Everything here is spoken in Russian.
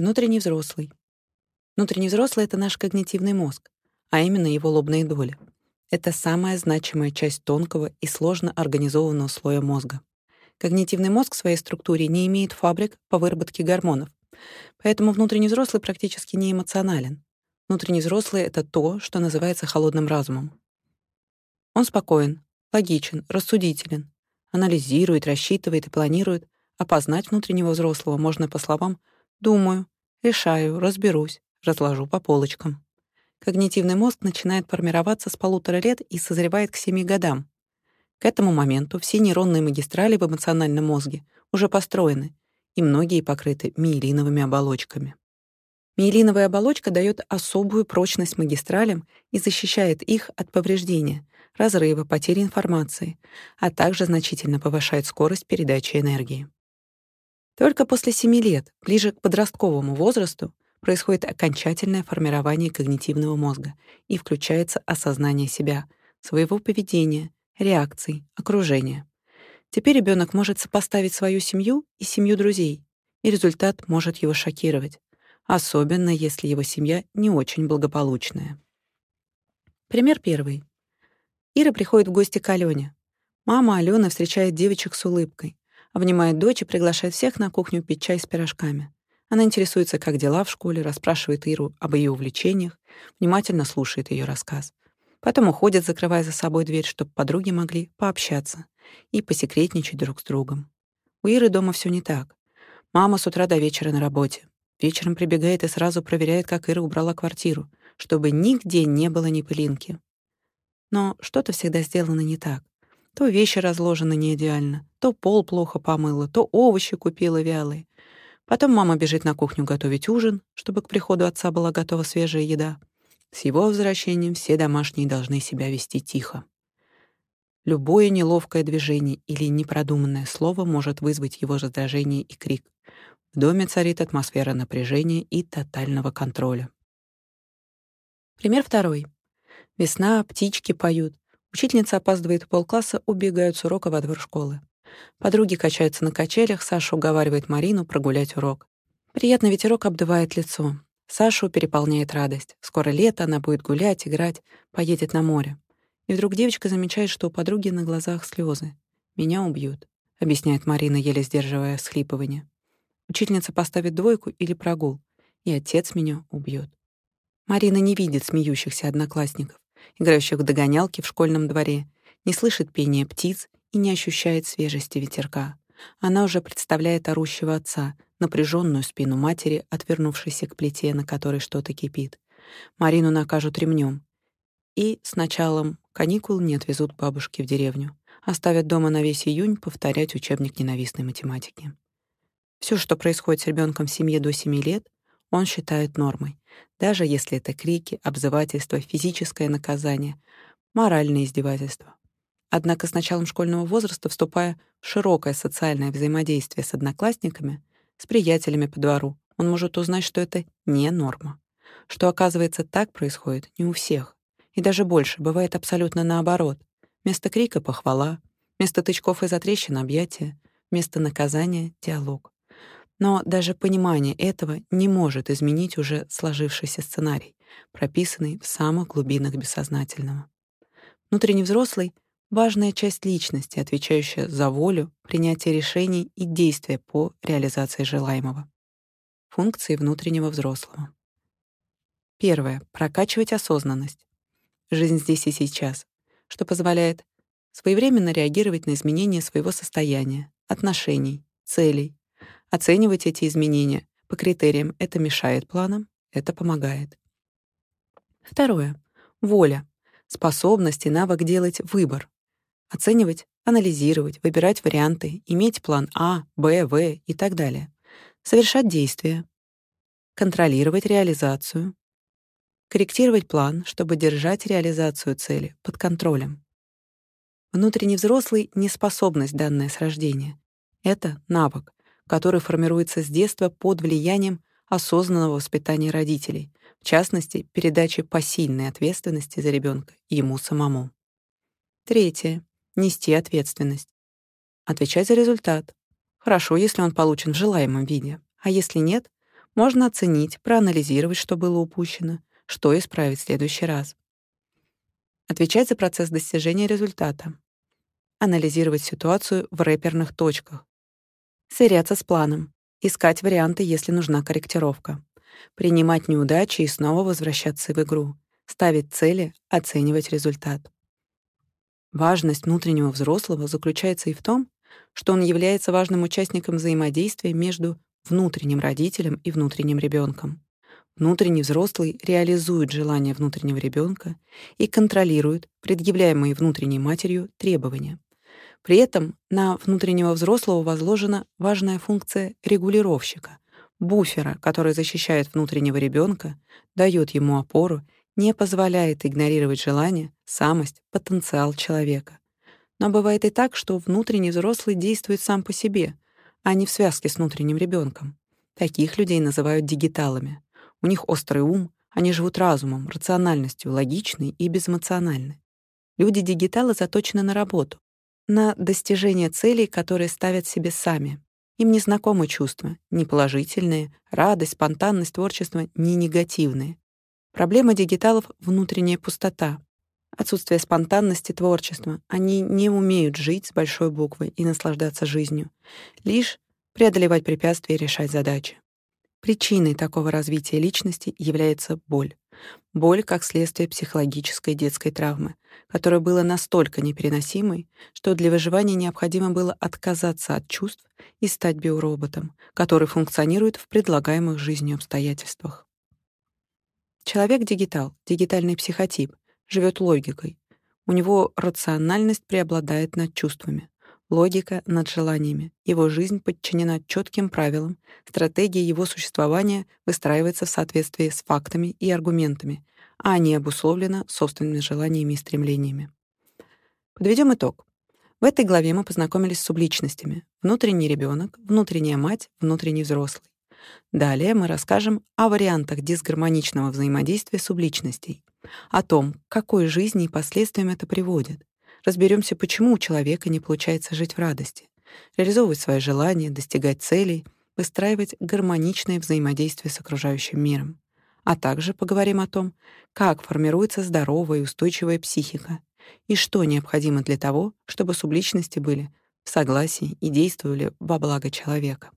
Внутренний взрослый. Внутренний взрослый — это наш когнитивный мозг, а именно его лобные доли. Это самая значимая часть тонкого и сложно организованного слоя мозга. Когнитивный мозг в своей структуре не имеет фабрик по выработке гормонов, поэтому внутренний взрослый практически не эмоционален. Внутренний взрослый — это то, что называется холодным разумом. Он спокоен, логичен, рассудителен, анализирует, рассчитывает и планирует. Опознать внутреннего взрослого можно по словам «думаю», «решаю», «разберусь», «разложу по полочкам». Когнитивный мозг начинает формироваться с полутора лет и созревает к семи годам. К этому моменту все нейронные магистрали в эмоциональном мозге уже построены, и многие покрыты миелиновыми оболочками. Миелиновая оболочка дает особую прочность магистралям и защищает их от повреждения, разрыва, потери информации, а также значительно повышает скорость передачи энергии. Только после 7 лет, ближе к подростковому возрасту, происходит окончательное формирование когнитивного мозга и включается осознание себя, своего поведения, реакций, окружения. Теперь ребенок может сопоставить свою семью и семью друзей, и результат может его шокировать, особенно если его семья не очень благополучная. Пример первый. Ира приходит в гости к Алёне. Мама Алёны встречает девочек с улыбкой, обнимает дочь и приглашает всех на кухню пить чай с пирожками. Она интересуется, как дела в школе, расспрашивает Иру об ее увлечениях, внимательно слушает ее рассказ. Потом уходит, закрывая за собой дверь, чтобы подруги могли пообщаться и посекретничать друг с другом. У Иры дома все не так. Мама с утра до вечера на работе. Вечером прибегает и сразу проверяет, как Ира убрала квартиру, чтобы нигде не было ни пылинки. Но что-то всегда сделано не так. То вещи разложены не идеально, то пол плохо помыла, то овощи купила вялые, Потом мама бежит на кухню готовить ужин, чтобы к приходу отца была готова свежая еда. С его возвращением все домашние должны себя вести тихо. Любое неловкое движение или непродуманное слово может вызвать его раздражение и крик. В доме царит атмосфера напряжения и тотального контроля. Пример второй. Весна, птички поют. Учительница опаздывает полкласса, убегают с урока во двор школы. Подруги качаются на качелях, Саша уговаривает Марину прогулять урок. Приятный ветерок обдувает лицо. Сашу переполняет радость. Скоро лето, она будет гулять, играть, поедет на море. И вдруг девочка замечает, что у подруги на глазах слезы. «Меня убьют», — объясняет Марина, еле сдерживая всхлипывание. «Учительница поставит двойку или прогул, и отец меня убьет». Марина не видит смеющихся одноклассников, играющих в догонялки в школьном дворе, не слышит пения птиц и не ощущает свежести ветерка. Она уже представляет орущего отца, напряженную спину матери, отвернувшейся к плите, на которой что-то кипит. Марину накажут ремнем. И с началом каникул не отвезут бабушки в деревню. Оставят дома на весь июнь повторять учебник ненавистной математики. Все, что происходит с ребенком в семье до 7 лет, он считает нормой, даже если это крики, обзывательства, физическое наказание, моральное издевательство. Однако с началом школьного возраста, вступая в широкое социальное взаимодействие с одноклассниками, с приятелями по двору, он может узнать, что это не норма. Что, оказывается, так происходит не у всех. И даже больше, бывает абсолютно наоборот. Вместо крика — похвала, вместо тычков и затрещин — объятия, вместо наказания — диалог. Но даже понимание этого не может изменить уже сложившийся сценарий, прописанный в самых глубинах бессознательного. Внутренний взрослый — важная часть личности, отвечающая за волю, принятие решений и действия по реализации желаемого. Функции внутреннего взрослого. Первое. Прокачивать осознанность. Жизнь здесь и сейчас, что позволяет своевременно реагировать на изменения своего состояния, отношений, целей, оценивать эти изменения по критериям «это мешает планам», «это помогает». Второе. Воля. Способность и навык делать выбор, Оценивать, анализировать, выбирать варианты, иметь план А, Б, В и так далее. Совершать действия. Контролировать реализацию. Корректировать план, чтобы держать реализацию цели под контролем. Внутренний взрослый — не способность, данная с рождения. Это навык, который формируется с детства под влиянием осознанного воспитания родителей, в частности, передачи посильной ответственности за ребенка ему самому. Третье нести ответственность. Отвечать за результат. Хорошо, если он получен в желаемом виде. А если нет, Можно оценить, проанализировать, что было упущено, что исправить в следующий раз. Отвечать за процесс достижения результата. Анализировать ситуацию в рэперных точках. Сверяться с планом. Искать варианты, если нужна корректировка. Принимать неудачи и снова возвращаться в игру. Ставить цели, оценивать результат. Важность внутреннего взрослого заключается и в том, что он является важным участником взаимодействия между внутренним родителем и внутренним ребенком. Внутренний взрослый реализует желания внутреннего ребенка и контролирует предъявляемые внутренней матерью требования. При этом на внутреннего взрослого возложена важная функция регулировщика, буфера, который защищает внутреннего ребенка, дает ему опору, не позволяет игнорировать желания, самость, потенциал человека. Но бывает и так, что внутренний взрослый действует сам по себе, а не в связке с внутренним ребенком. Таких людей называют дигиталами. У них острый ум, они живут разумом, рациональностью, логичны и безэмоциональны. Люди-дигиталы заточены на работу, на достижение целей, которые ставят себе сами. Им не знакомы чувства, ни положительные, радость, спонтанность, творчество, ни негативные. Проблема дигиталов — внутренняя пустота, отсутствие спонтанности, творчества. Они не умеют жить с большой буквы и наслаждаться жизнью, лишь преодолевать препятствия и решать задачи. Причиной такого развития личности является боль. Боль как следствие психологической детской травмы, которая была настолько непереносимой, что для выживания необходимо было отказаться от чувств и стать биороботом, который функционирует в предлагаемых жизнью обстоятельствах. Человек-дигитал, дигитальный психотип, живет логикой. У него рациональность преобладает над чувствами, логика над желаниями. Его жизнь подчинена четким правилам, стратегия его существования выстраивается в соответствии с фактами и аргументами, а не обусловлена собственными желаниями и стремлениями. Подведем итог. В этой главе мы познакомились с субличностями: внутренний ребенок, внутренняя мать, внутренний взрослый. Далее мы расскажем о вариантах дисгармоничного взаимодействия субличностей, о том, к какой жизни и последствиям это приводит. Разберемся, почему у человека не получается жить в радости, реализовывать свои желания, достигать целей, выстраивать гармоничное взаимодействие с окружающим миром. А также поговорим о том, как формируется здоровая и устойчивая психика и что необходимо для того, чтобы субличности были в согласии и действовали во благо человека.